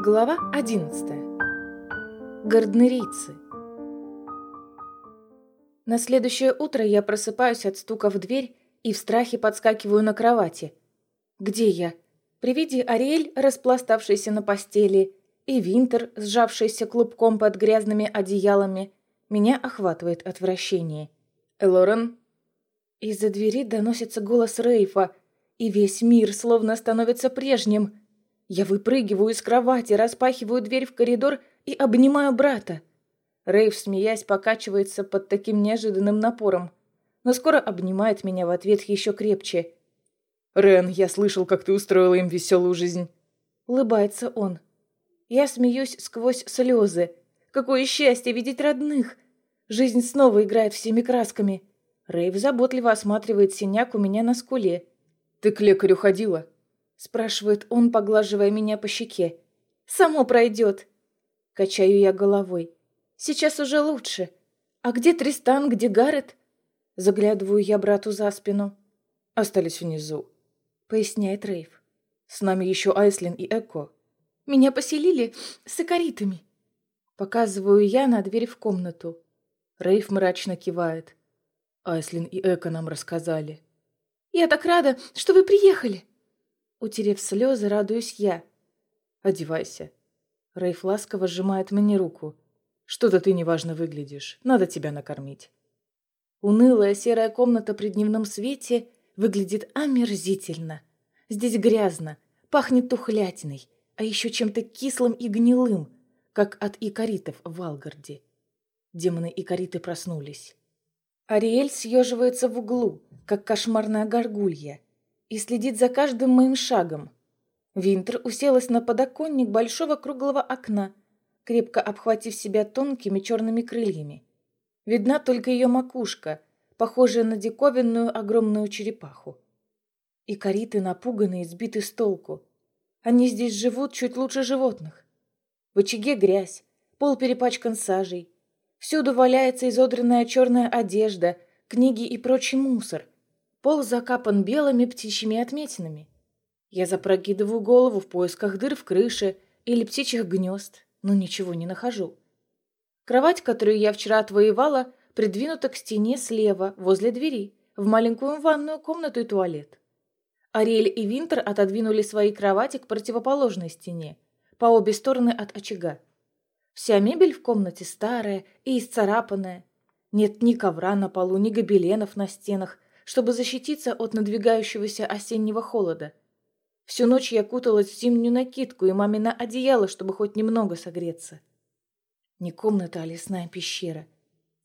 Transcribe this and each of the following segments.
Глава 11. Гарднерийцы. На следующее утро я просыпаюсь от стука в дверь и в страхе подскакиваю на кровати. Где я? При виде Ариэль, распластавшейся на постели, и Винтер, сжавшийся клубком под грязными одеялами, меня охватывает отвращение. «Элорен?» Из-за двери доносится голос Рейфа, и весь мир словно становится прежним – я выпрыгиваю из кровати, распахиваю дверь в коридор и обнимаю брата. Рейв, смеясь, покачивается под таким неожиданным напором, но скоро обнимает меня в ответ еще крепче. «Рен, я слышал, как ты устроила им веселую жизнь». Улыбается он. Я смеюсь сквозь слезы. Какое счастье видеть родных! Жизнь снова играет всеми красками. Рейв заботливо осматривает синяк у меня на скуле. «Ты к лекарю ходила?» Спрашивает он, поглаживая меня по щеке. «Само пройдет!» Качаю я головой. «Сейчас уже лучше. А где Тристан, где Гаррет?» Заглядываю я брату за спину. «Остались внизу», — поясняет Рейв. «С нами еще Айслин и Эко». «Меня поселили с икоритами». Показываю я на дверь в комнату. Рейв мрачно кивает. Айслин и Эко нам рассказали. «Я так рада, что вы приехали!» Утерев слезы, радуюсь я. «Одевайся». Рейф ласково сжимает мне руку. «Что-то ты неважно выглядишь. Надо тебя накормить». Унылая серая комната при дневном свете выглядит омерзительно. Здесь грязно, пахнет тухлятиной, а еще чем-то кислым и гнилым, как от икоритов в Алгарде. Демоны икориты проснулись. Ариэль съеживается в углу, как кошмарная горгулья – и следит за каждым моим шагом. Винтер уселась на подоконник большого круглого окна, крепко обхватив себя тонкими черными крыльями. Видна только ее макушка, похожая на диковинную огромную черепаху. И кориты напуганы и сбиты с толку. Они здесь живут чуть лучше животных. В очаге грязь, пол перепачкан сажей. Всюду валяется изодранная черная одежда, книги и прочий мусор — Пол закапан белыми птичьими отметинами. Я запрокидываю голову в поисках дыр в крыше или птичьих гнезд, но ничего не нахожу. Кровать, которую я вчера отвоевала, придвинута к стене слева, возле двери, в маленькую ванную комнату и туалет. Ариэль и Винтер отодвинули свои кровати к противоположной стене, по обе стороны от очага. Вся мебель в комнате старая и исцарапанная. Нет ни ковра на полу, ни гобеленов на стенах, чтобы защититься от надвигающегося осеннего холода. Всю ночь я куталась в зимнюю накидку и мамино одеяло, чтобы хоть немного согреться. Не комната, а лесная пещера.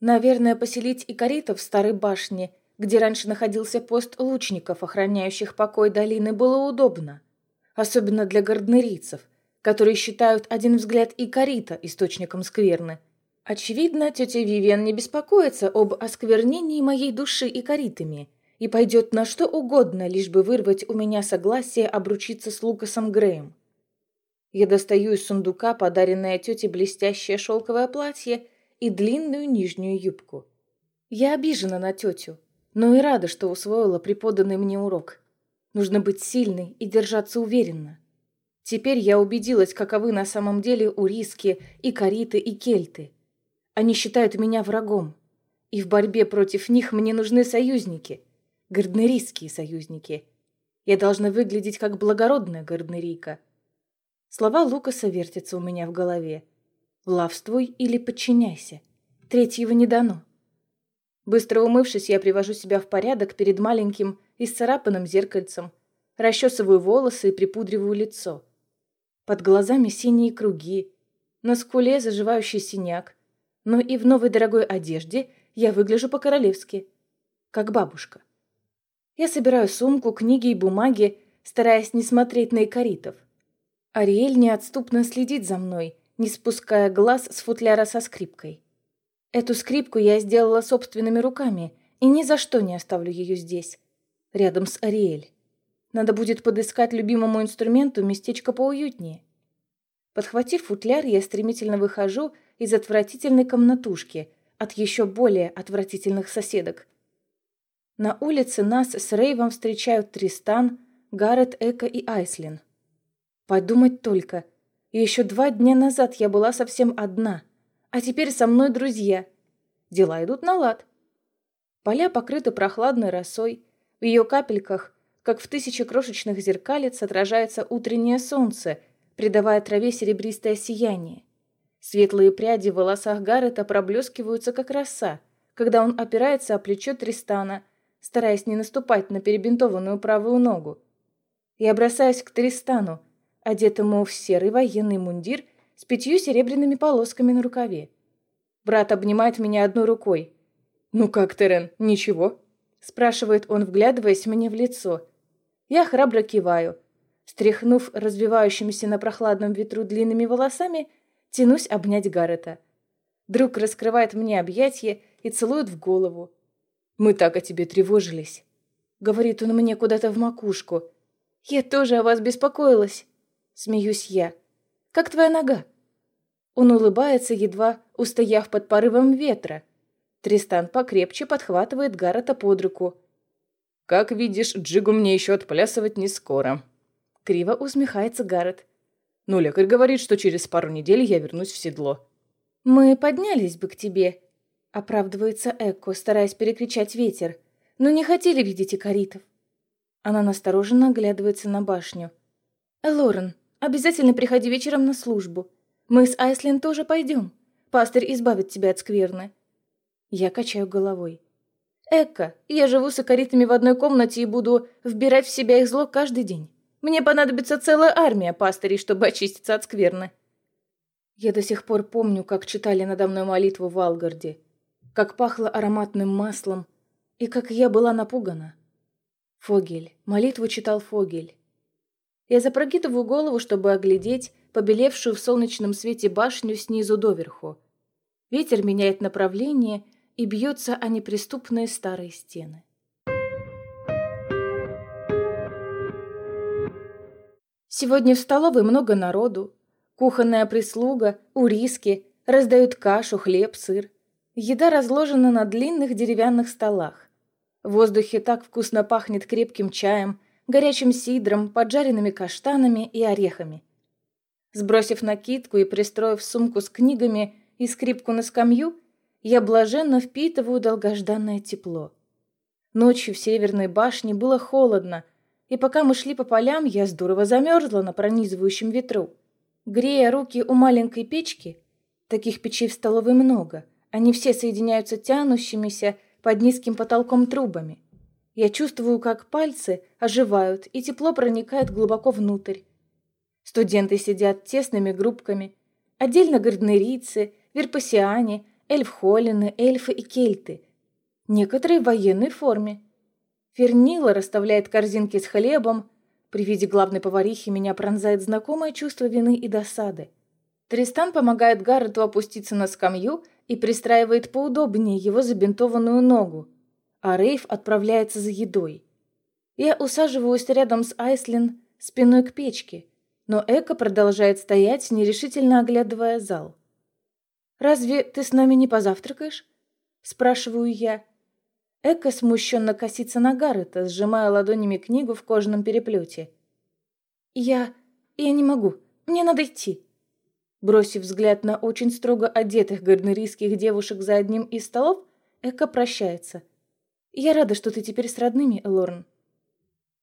Наверное, поселить икоритов в старой башне, где раньше находился пост лучников, охраняющих покой долины, было удобно. Особенно для гарднерийцев, которые считают один взгляд икорита источником скверны. Очевидно, тетя Вивиан не беспокоится об осквернении моей души икоритами и пойдет на что угодно, лишь бы вырвать у меня согласие обручиться с Лукасом Греем. Я достаю из сундука подаренное тете блестящее шелковое платье и длинную нижнюю юбку. Я обижена на тетю, но и рада, что усвоила преподанный мне урок. Нужно быть сильной и держаться уверенно. Теперь я убедилась, каковы на самом деле уриски и кариты и кельты. Они считают меня врагом, и в борьбе против них мне нужны союзники — гарднерийские союзники. Я должна выглядеть как благородная гарднерийка. Слова Лукаса вертятся у меня в голове. «Влавствуй или подчиняйся. Третьего не дано». Быстро умывшись, я привожу себя в порядок перед маленьким исцарапанным зеркальцем, расчесываю волосы и припудриваю лицо. Под глазами синие круги, на скуле заживающий синяк, но и в новой дорогой одежде я выгляжу по-королевски, как бабушка. Я собираю сумку, книги и бумаги, стараясь не смотреть на икоритов. Ариэль неотступно следит за мной, не спуская глаз с футляра со скрипкой. Эту скрипку я сделала собственными руками и ни за что не оставлю ее здесь, рядом с Ариэль. Надо будет подыскать любимому инструменту местечко поуютнее. Подхватив футляр, я стремительно выхожу из отвратительной комнатушки от еще более отвратительных соседок – на улице нас с Рейвом встречают Тристан, Гаррет, Эка и Айслин. Подумать только. Еще два дня назад я была совсем одна, а теперь со мной друзья. Дела идут на лад. Поля покрыты прохладной росой, в ее капельках, как в тысячи крошечных зеркалец, отражается утреннее солнце, придавая траве серебристое сияние. Светлые пряди в волосах Гаррета проблескиваются, как роса, когда он опирается о плечо Тристана, стараясь не наступать на перебинтованную правую ногу. Я бросаюсь к Тристану, одетому в серый военный мундир с пятью серебряными полосками на рукаве. Брат обнимает меня одной рукой. «Ну как, Терен, ничего?» спрашивает он, вглядываясь мне в лицо. Я храбро киваю. Стряхнув развивающимися на прохладном ветру длинными волосами, тянусь обнять Гаррета. Друг раскрывает мне объятье и целует в голову. «Мы так о тебе тревожились», — говорит он мне куда-то в макушку. «Я тоже о вас беспокоилась», — смеюсь я. «Как твоя нога?» Он улыбается, едва устояв под порывом ветра. Тристан покрепче подхватывает Гаррета под руку. «Как видишь, Джигу мне еще отплясывать не скоро». Криво усмехается Гаррет. «Ну, лекарь говорит, что через пару недель я вернусь в седло». «Мы поднялись бы к тебе», — оправдывается Экко, стараясь перекричать ветер. «Но не хотели видеть икаритов». Она настороженно оглядывается на башню. «Лорен, обязательно приходи вечером на службу. Мы с Айслин тоже пойдем. Пастырь избавит тебя от скверны». Я качаю головой. «Экка, я живу с икаритами в одной комнате и буду вбирать в себя их зло каждый день. Мне понадобится целая армия пастырей, чтобы очиститься от скверны». Я до сих пор помню, как читали надо мной молитву в Алгарде, как пахло ароматным маслом и как я была напугана. Фогель. Молитву читал Фогель. Я запрокидываю голову, чтобы оглядеть побелевшую в солнечном свете башню снизу доверху. Ветер меняет направление и бьется о неприступные старые стены. Сегодня в столовой много народу. Кухонная прислуга, уриски, раздают кашу, хлеб, сыр. Еда разложена на длинных деревянных столах. В воздухе так вкусно пахнет крепким чаем, горячим сидром, поджаренными каштанами и орехами. Сбросив накидку и пристроив сумку с книгами и скрипку на скамью, я блаженно впитываю долгожданное тепло. Ночью в северной башне было холодно, и пока мы шли по полям, я здорово замерзла на пронизывающем ветру. Грея руки у маленькой печки, таких печей в столовой много, они все соединяются тянущимися, под низким потолком трубами. Я чувствую, как пальцы оживают, и тепло проникает глубоко внутрь. Студенты сидят тесными группками. Отдельно гарднерийцы, верпасиане, эльфхолины, эльфы и кельты. Некоторые в военной форме. Фернила расставляет корзинки с хлебом. При виде главной поварихи меня пронзает знакомое чувство вины и досады. Тристан помогает Гаррету опуститься на скамью и пристраивает поудобнее его забинтованную ногу, а Рейв отправляется за едой. Я усаживаюсь рядом с Айслин спиной к печке, но Эко продолжает стоять, нерешительно оглядывая зал. «Разве ты с нами не позавтракаешь?» – спрашиваю я. Эко смущенно косится на Гаррета, сжимая ладонями книгу в кожаном переплете. «Я... я не могу. Мне надо идти». Бросив взгляд на очень строго одетых гарднерийских девушек за одним из столов, Эка прощается. «Я рада, что ты теперь с родными, Лорн».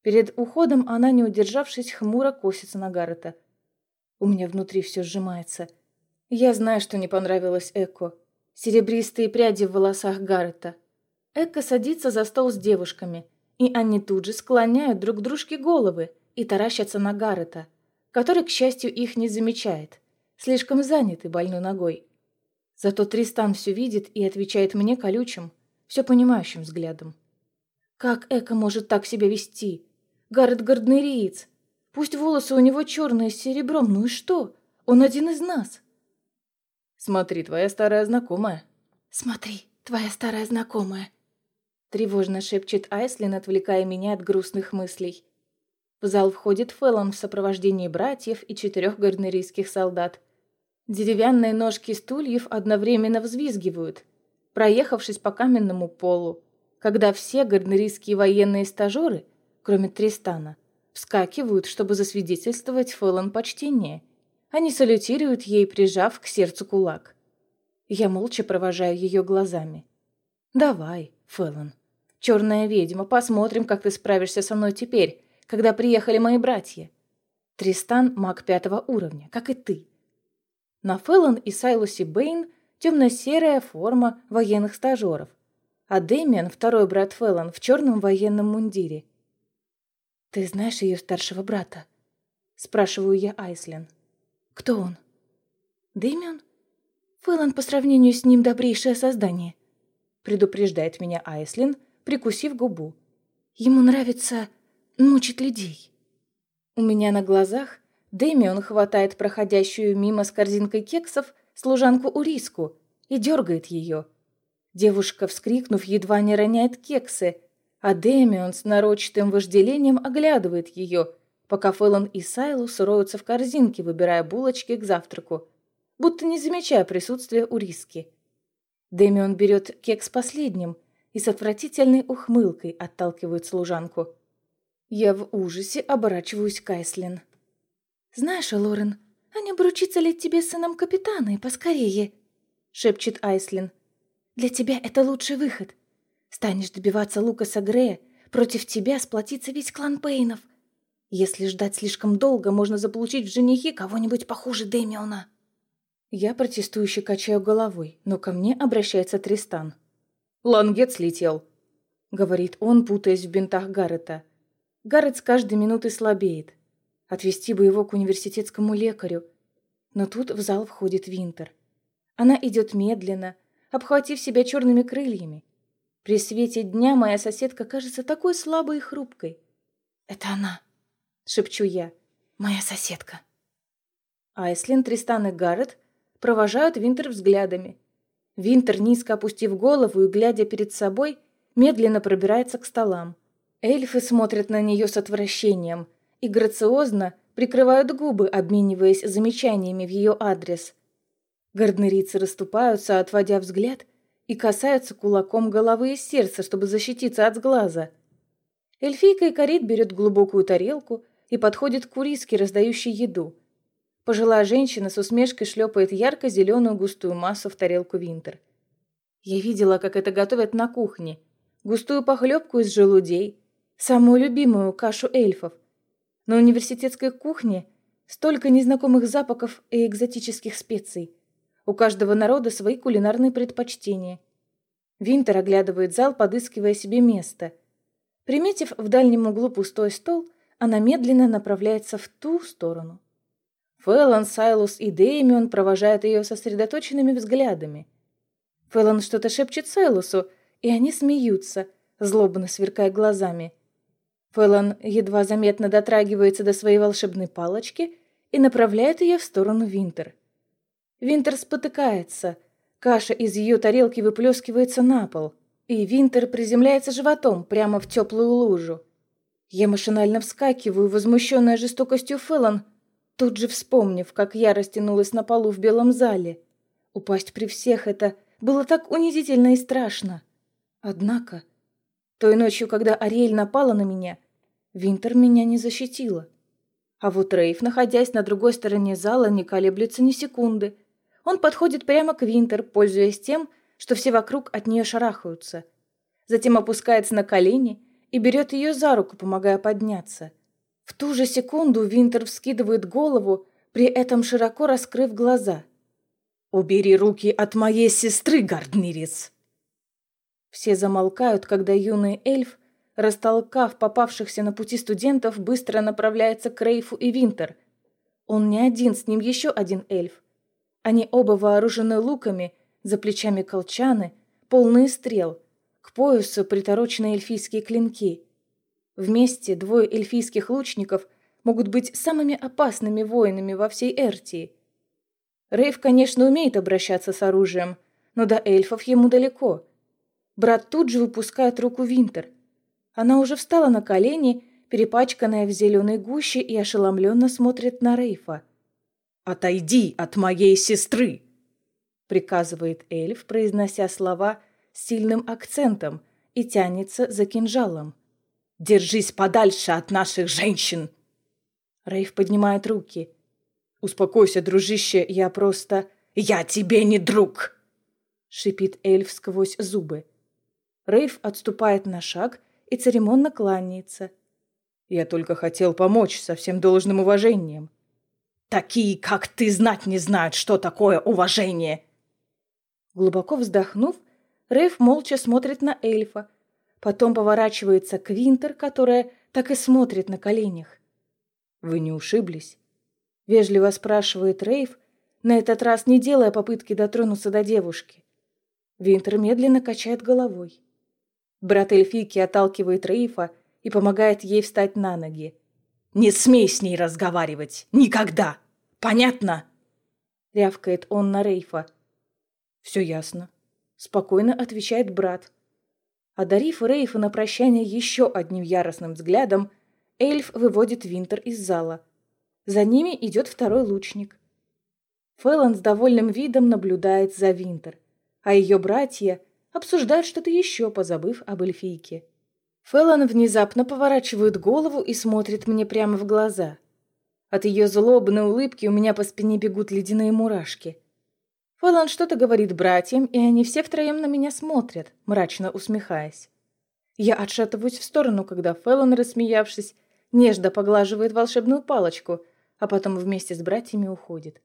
Перед уходом она, не удержавшись, хмуро косится на Гаррета. У меня внутри все сжимается. Я знаю, что не понравилось Эко. Серебристые пряди в волосах Гаррета. Эко садится за стол с девушками, и они тут же склоняют друг дружке головы и таращатся на Гаррета, который, к счастью, их не замечает слишком заняты больной ногой. Зато Тристан все видит и отвечает мне колючим, все понимающим взглядом. Как Эко может так себя вести? Гаррет Гарднериец. Пусть волосы у него черные с серебром, ну и что? Он один из нас. Смотри, твоя старая знакомая. Смотри, твоя старая знакомая. Тревожно шепчет Айслин, отвлекая меня от грустных мыслей. В зал входит Фэллон в сопровождении братьев и четырех гарднерийских солдат. Деревянные ножки стульев одновременно взвизгивают, проехавшись по каменному полу, когда все гарднерийские военные стажеры, кроме Тристана, вскакивают, чтобы засвидетельствовать Фэллон почтение. Они салютируют ей, прижав к сердцу кулак. Я молча провожаю ее глазами. «Давай, Фэллон. Черная ведьма, посмотрим, как ты справишься со мной теперь, когда приехали мои братья. Тристан – маг пятого уровня, как и ты. На Фэллон и Сайлусе Бэйн темно-серая форма военных стажеров, а Дэмиан, второй брат Фэллон, в черном военном мундире. «Ты знаешь ее старшего брата?» – спрашиваю я Айслен. «Кто он?» «Дэмиан? Фэллон по сравнению с ним добрейшее создание», – предупреждает меня Айслин, прикусив губу. «Ему нравится мучить людей». У меня на глазах Дэмион хватает проходящую мимо с корзинкой кексов служанку Уриску и дергает ее. Девушка, вскрикнув, едва не роняет кексы, а Дэмион с нарочитым вожделением оглядывает ее, пока Фэллон и Сайлус роются в корзинке, выбирая булочки к завтраку, будто не замечая присутствия Уриски. Дэмион берет кекс последним и с отвратительной ухмылкой отталкивает служанку. Я в ужасе оборачиваюсь к Айслин. «Знаешь, Лорен, а не обручиться ли тебе с сыном капитана и поскорее?» — шепчет Айслин. «Для тебя это лучший выход. Станешь добиваться Лукаса Грея, против тебя сплотится весь клан Пейнов. Если ждать слишком долго, можно заполучить в женихи кого-нибудь похуже Дэмиона». Я протестующе качаю головой, но ко мне обращается Тристан. «Лангет слетел», — говорит он, путаясь в бинтах Гаррета. Гаррет с каждой минутой слабеет. Отвезти бы его к университетскому лекарю. Но тут в зал входит Винтер. Она идет медленно, обхватив себя черными крыльями. При свете дня моя соседка кажется такой слабой и хрупкой. «Это она», — шепчу я, — «моя соседка». Айслин, Тристан и Гаррет провожают Винтер взглядами. Винтер, низко опустив голову и глядя перед собой, медленно пробирается к столам. Эльфы смотрят на нее с отвращением и грациозно прикрывают губы, обмениваясь замечаниями в ее адрес. Гарднерицы расступаются, отводя взгляд, и касаются кулаком головы и сердца, чтобы защититься от сглаза. Эльфийка и Карит берет глубокую тарелку и подходит к куриске, раздающей еду. Пожилая женщина с усмешкой шлепает ярко-зеленую густую массу в тарелку Винтер. Я видела, как это готовят на кухне. Густую похлебку из желудей, самую любимую кашу эльфов. На университетской кухне столько незнакомых запахов и экзотических специй. У каждого народа свои кулинарные предпочтения. Винтер оглядывает зал, подыскивая себе место. Приметив в дальнем углу пустой стол, она медленно направляется в ту сторону. Фэллон, Сайлус и Дэймион провожают ее сосредоточенными взглядами. Фэллон что-то шепчет Сайлусу, и они смеются, злобно сверкая глазами – Фэллон едва заметно дотрагивается до своей волшебной палочки и направляет ее в сторону Винтер. Винтер спотыкается, каша из ее тарелки выплескивается на пол, и Винтер приземляется животом прямо в теплую лужу. Я машинально вскакиваю, возмущенная жестокостью Фэллон, тут же вспомнив, как я растянулась на полу в белом зале. Упасть при всех это было так унизительно и страшно. Однако той ночью, когда Ариэль напала на меня, Винтер меня не защитила. А вот Рейв, находясь на другой стороне зала, не колеблется ни секунды. Он подходит прямо к Винтер, пользуясь тем, что все вокруг от нее шарахаются. Затем опускается на колени и берет ее за руку, помогая подняться. В ту же секунду Винтер вскидывает голову, при этом широко раскрыв глаза. «Убери руки от моей сестры, Гарднирис!» Все замолкают, когда юный эльф, растолкав попавшихся на пути студентов, быстро направляется к Рейфу и Винтер. Он не один, с ним еще один эльф. Они оба вооружены луками, за плечами колчаны, полные стрел, к поясу приторочены эльфийские клинки. Вместе двое эльфийских лучников могут быть самыми опасными воинами во всей Эртии. Рейв, конечно, умеет обращаться с оружием, но до эльфов ему далеко – Брат тут же выпускает руку Винтер. Она уже встала на колени, перепачканная в зеленой гуще, и ошеломленно смотрит на Рейфа. «Отойди от моей сестры!» приказывает эльф, произнося слова с сильным акцентом и тянется за кинжалом. «Держись подальше от наших женщин!» Рейф поднимает руки. «Успокойся, дружище, я просто...» «Я тебе не друг!» — шипит эльф сквозь зубы. Рейв отступает на шаг и церемонно кланяется. «Я только хотел помочь со всем должным уважением». «Такие, как ты, знать не знают, что такое уважение!» Глубоко вздохнув, Рейв молча смотрит на эльфа, потом поворачивается к Винтер, которая так и смотрит на коленях. «Вы не ушиблись?» — вежливо спрашивает Рейв, на этот раз не делая попытки дотронуться до девушки. Винтер медленно качает головой. Брат эльфийки отталкивает Рейфа и помогает ей встать на ноги. «Не смей с ней разговаривать! Никогда! Понятно?» Рявкает он на Рейфа. «Все ясно», — спокойно отвечает брат. Одарив Рейфа на прощание еще одним яростным взглядом, эльф выводит Винтер из зала. За ними идет второй лучник. Фэллон с довольным видом наблюдает за Винтер, а ее братья обсуждают что-то еще, позабыв об эльфийке. Фэллон внезапно поворачивает голову и смотрит мне прямо в глаза. От ее злобной улыбки у меня по спине бегут ледяные мурашки. Фэллон что-то говорит братьям, и они все втроем на меня смотрят, мрачно усмехаясь. Я отшатываюсь в сторону, когда Фэллон, рассмеявшись, нежно поглаживает волшебную палочку, а потом вместе с братьями уходит.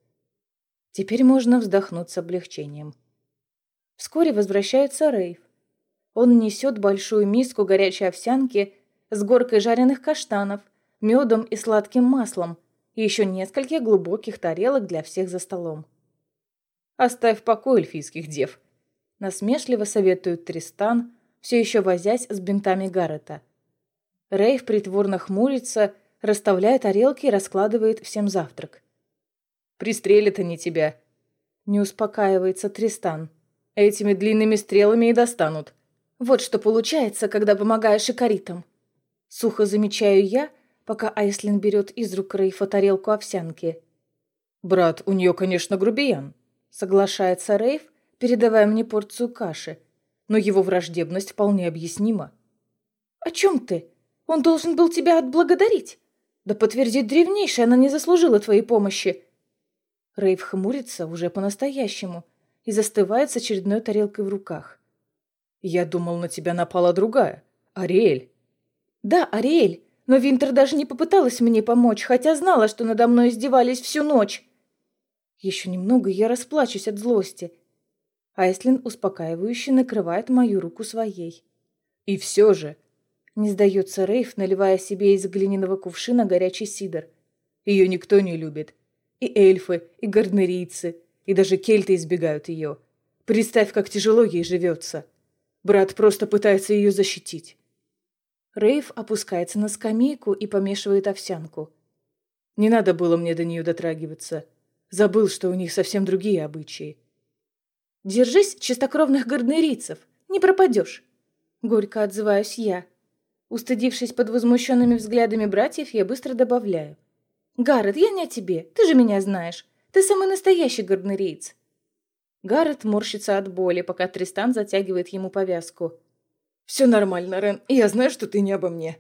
Теперь можно вздохнуть с облегчением. Вскоре возвращается Рейв. Он несет большую миску горячей овсянки с горкой жареных каштанов, медом и сладким маслом, и еще нескольких глубоких тарелок для всех за столом. «Оставь в покое эльфийских дев», — насмешливо советует Тристан, все еще возясь с бинтами Гаррета. Рейв притворно хмурится, расставляет тарелки и раскладывает всем завтрак. Пристрелят они тебя. Не успокаивается Тристан. Этими длинными стрелами и достанут. Вот что получается, когда помогаешь икоритам. Сухо замечаю я, пока Айслин берет из рук Рейфа тарелку овсянки. «Брат, у нее, конечно, грубиян», — соглашается Рейф, передавая мне порцию каши. Но его враждебность вполне объяснима. «О чем ты? Он должен был тебя отблагодарить. Да подтвердить древнейшее, она не заслужила твоей помощи. Рейв хмурится уже по-настоящему и застывает с очередной тарелкой в руках. «Я думал, на тебя напала другая. Ариэль». «Да, Ариэль, но Винтер даже не попыталась мне помочь, хотя знала, что надо мной издевались всю ночь». Еще немного, и я расплачусь от злости. Айслин успокаивающе накрывает мою руку своей. «И все же...» Не сдается Рейв, наливая себе из глиняного кувшина горячий сидр. «Ее никто не любит. И эльфы, и гарнерийцы, и даже кельты избегают ее. Представь, как тяжело ей живется. Брат просто пытается ее защитить. Рейв опускается на скамейку и помешивает овсянку. Не надо было мне до нее дотрагиваться. Забыл, что у них совсем другие обычаи. «Держись чистокровных гарнерийцев, не пропадешь!» Горько отзываюсь я. Устыдившись под возмущенными взглядами братьев, я быстро добавляю. «Гаррет, я не о тебе. Ты же меня знаешь. Ты самый настоящий гарднериец». Гаррет морщится от боли, пока Тристан затягивает ему повязку. «Все нормально, Рен. Я знаю, что ты не обо мне».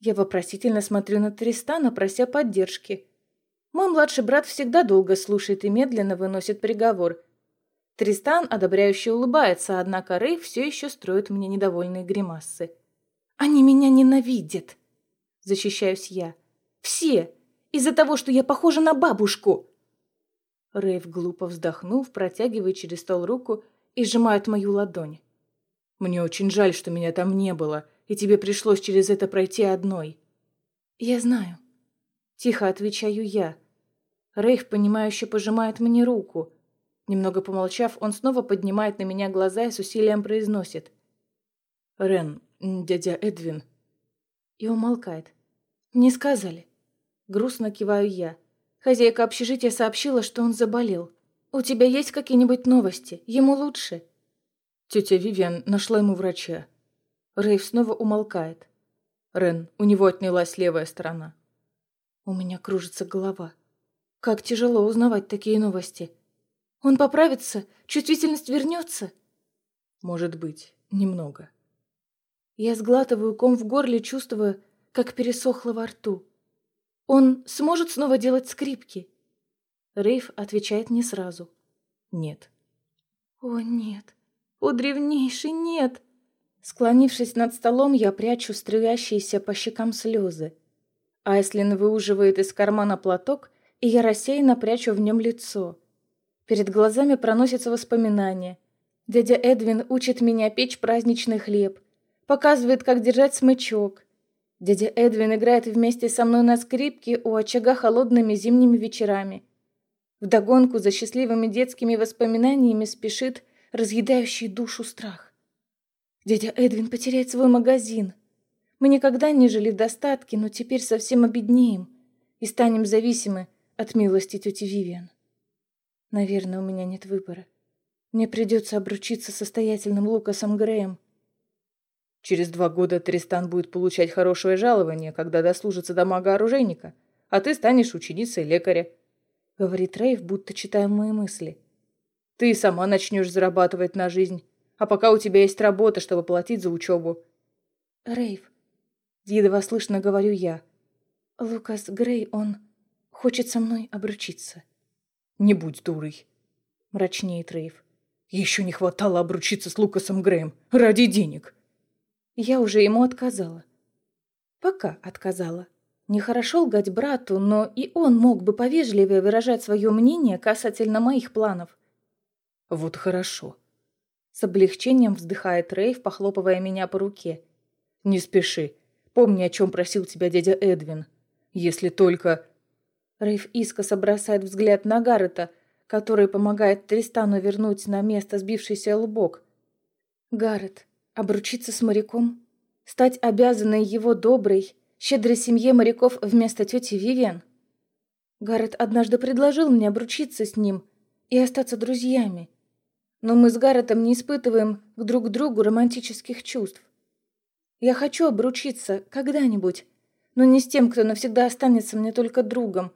Я вопросительно смотрю на Тристана, прося поддержки. Мой младший брат всегда долго слушает и медленно выносит приговор. Тристан одобряюще улыбается, однако Рэй все еще строит мне недовольные гримасы. «Они меня ненавидят!» Защищаюсь я. Все! Из-за того, что я похожа на бабушку!» Рейв глупо вздохнув, протягивает через стол руку и сжимает мою ладонь. «Мне очень жаль, что меня там не было, и тебе пришлось через это пройти одной». «Я знаю». Тихо отвечаю я. Рейв, понимающе пожимает мне руку. Немного помолчав, он снова поднимает на меня глаза и с усилием произносит. «Рен, дядя Эдвин». И умолкает. «Не сказали». Грустно киваю я. Хозяйка общежития сообщила, что он заболел. «У тебя есть какие-нибудь новости? Ему лучше?» Тетя Вивиан нашла ему врача. Рейв снова умолкает. Рен, у него отнялась левая сторона. У меня кружится голова. Как тяжело узнавать такие новости. Он поправится? Чувствительность вернется? Может быть, немного. Я сглатываю ком в горле, чувствуя, как пересохло во рту. Он сможет снова делать скрипки? Рейв отвечает не сразу. Нет. О, нет. О, древнейший нет. Склонившись над столом, я прячу струящиеся по щекам слезы. Айслин выуживает из кармана платок, и я рассеянно прячу в нем лицо. Перед глазами проносятся воспоминания. Дядя Эдвин учит меня печь праздничный хлеб, показывает, как держать смычок. Дядя Эдвин играет вместе со мной на скрипке у очага холодными зимними вечерами. Вдогонку за счастливыми детскими воспоминаниями спешит разъедающий душу страх. Дядя Эдвин потеряет свой магазин. Мы никогда не жили в достатке, но теперь совсем обеднеем и станем зависимы от милости тети Вивиан. Наверное, у меня нет выбора. Мне придется обручиться состоятельным Лукасом Греем. Через два года Тристан будет получать хорошее жалование, когда дослужится до мага-оружейника, а ты станешь ученицей лекаря. Говорит Рейв, будто читая мои мысли. Ты сама начнешь зарабатывать на жизнь, а пока у тебя есть работа, чтобы платить за учебу. Рейв, едва слышно говорю я. Лукас Грей, он хочет со мной обручиться. «Не будь дурой», — мрачнеет Рейв. «Еще не хватало обручиться с Лукасом Грэем ради денег». Я уже ему отказала. Пока отказала. Нехорошо лгать брату, но и он мог бы повежливее выражать свое мнение касательно моих планов. «Вот хорошо», — с облегчением вздыхает Рейв, похлопывая меня по руке. «Не спеши. Помни, о чем просил тебя дядя Эдвин. Если только...» Рейв искоса бросает взгляд на Гаррета, который помогает Тристану вернуть на место сбившийся лбок. Гаррет, обручиться с моряком? Стать обязанной его доброй, щедрой семье моряков вместо тети Вивиан? Гаррет однажды предложил мне обручиться с ним и остаться друзьями. Но мы с Гарретом не испытываем к друг другу романтических чувств. Я хочу обручиться когда-нибудь, но не с тем, кто навсегда останется мне только другом,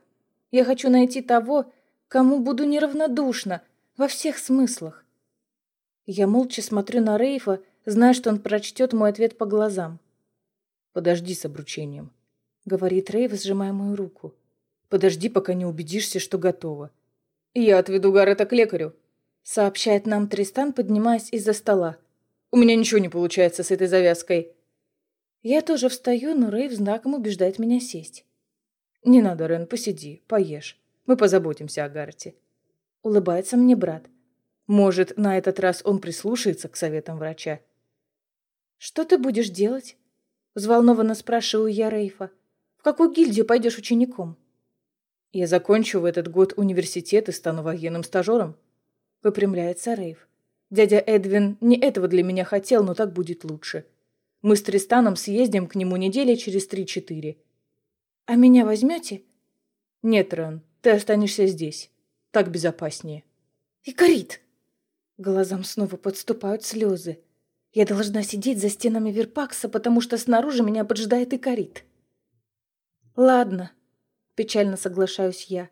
я хочу найти того, кому буду неравнодушна во всех смыслах. Я молча смотрю на Рейфа, зная, что он прочтет мой ответ по глазам. «Подожди с обручением», — говорит Рейв, сжимая мою руку. «Подожди, пока не убедишься, что готова. Я отведу Гаррета к лекарю», — сообщает нам Тристан, поднимаясь из-за стола. «У меня ничего не получается с этой завязкой». Я тоже встаю, но Рейв знаком убеждает меня сесть. «Не надо, Рен, посиди, поешь. Мы позаботимся о Гарте». Улыбается мне брат. «Может, на этот раз он прислушается к советам врача?» «Что ты будешь делать?» Взволнованно спрашиваю я Рейфа. «В какую гильдию пойдешь учеником?» «Я закончу в этот год университет и стану военным стажером», — выпрямляется Рейв. «Дядя Эдвин не этого для меня хотел, но так будет лучше. Мы с Тристаном съездим к нему недели через три-четыре. «А меня возьмете?» «Нет, Рен, ты останешься здесь. Так безопаснее». «Икарит!» Глазам снова подступают слезы. Я должна сидеть за стенами Верпакса, потому что снаружи меня поджидает Икарит. «Ладно», — печально соглашаюсь я.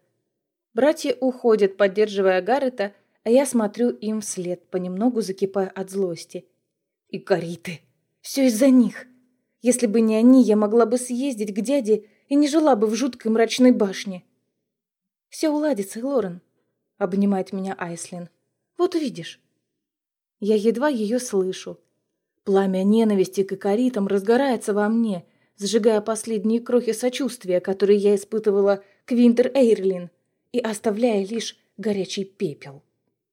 Братья уходят, поддерживая Гаррета, а я смотрю им вслед, понемногу закипая от злости. Икариты! Все из-за них! Если бы не они, я могла бы съездить к дяде и не жила бы в жуткой мрачной башне. «Все уладится, Лорен», — обнимает меня Айслин. «Вот увидишь». Я едва ее слышу. Пламя ненависти к икоритам разгорается во мне, сжигая последние крохи сочувствия, которые я испытывала к Винтер Эйрлин, и оставляя лишь горячий пепел.